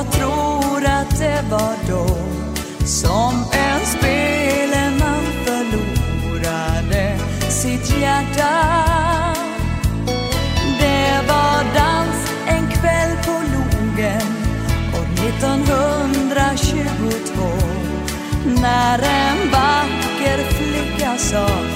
jag tror att det var då som en speleman förlorade sitt hjärta. Det var dans en kväll på logen år 1922 när en vacker flicka sa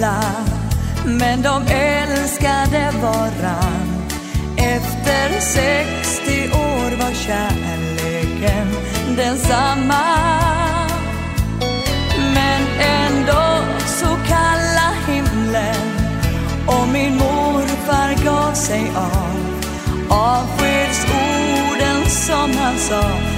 gamla men de älskade varann. Efter 60 år var kärleken densamma. Men ändå så kalla himlen och min morfar gav sig av Avskedsorden som han sa.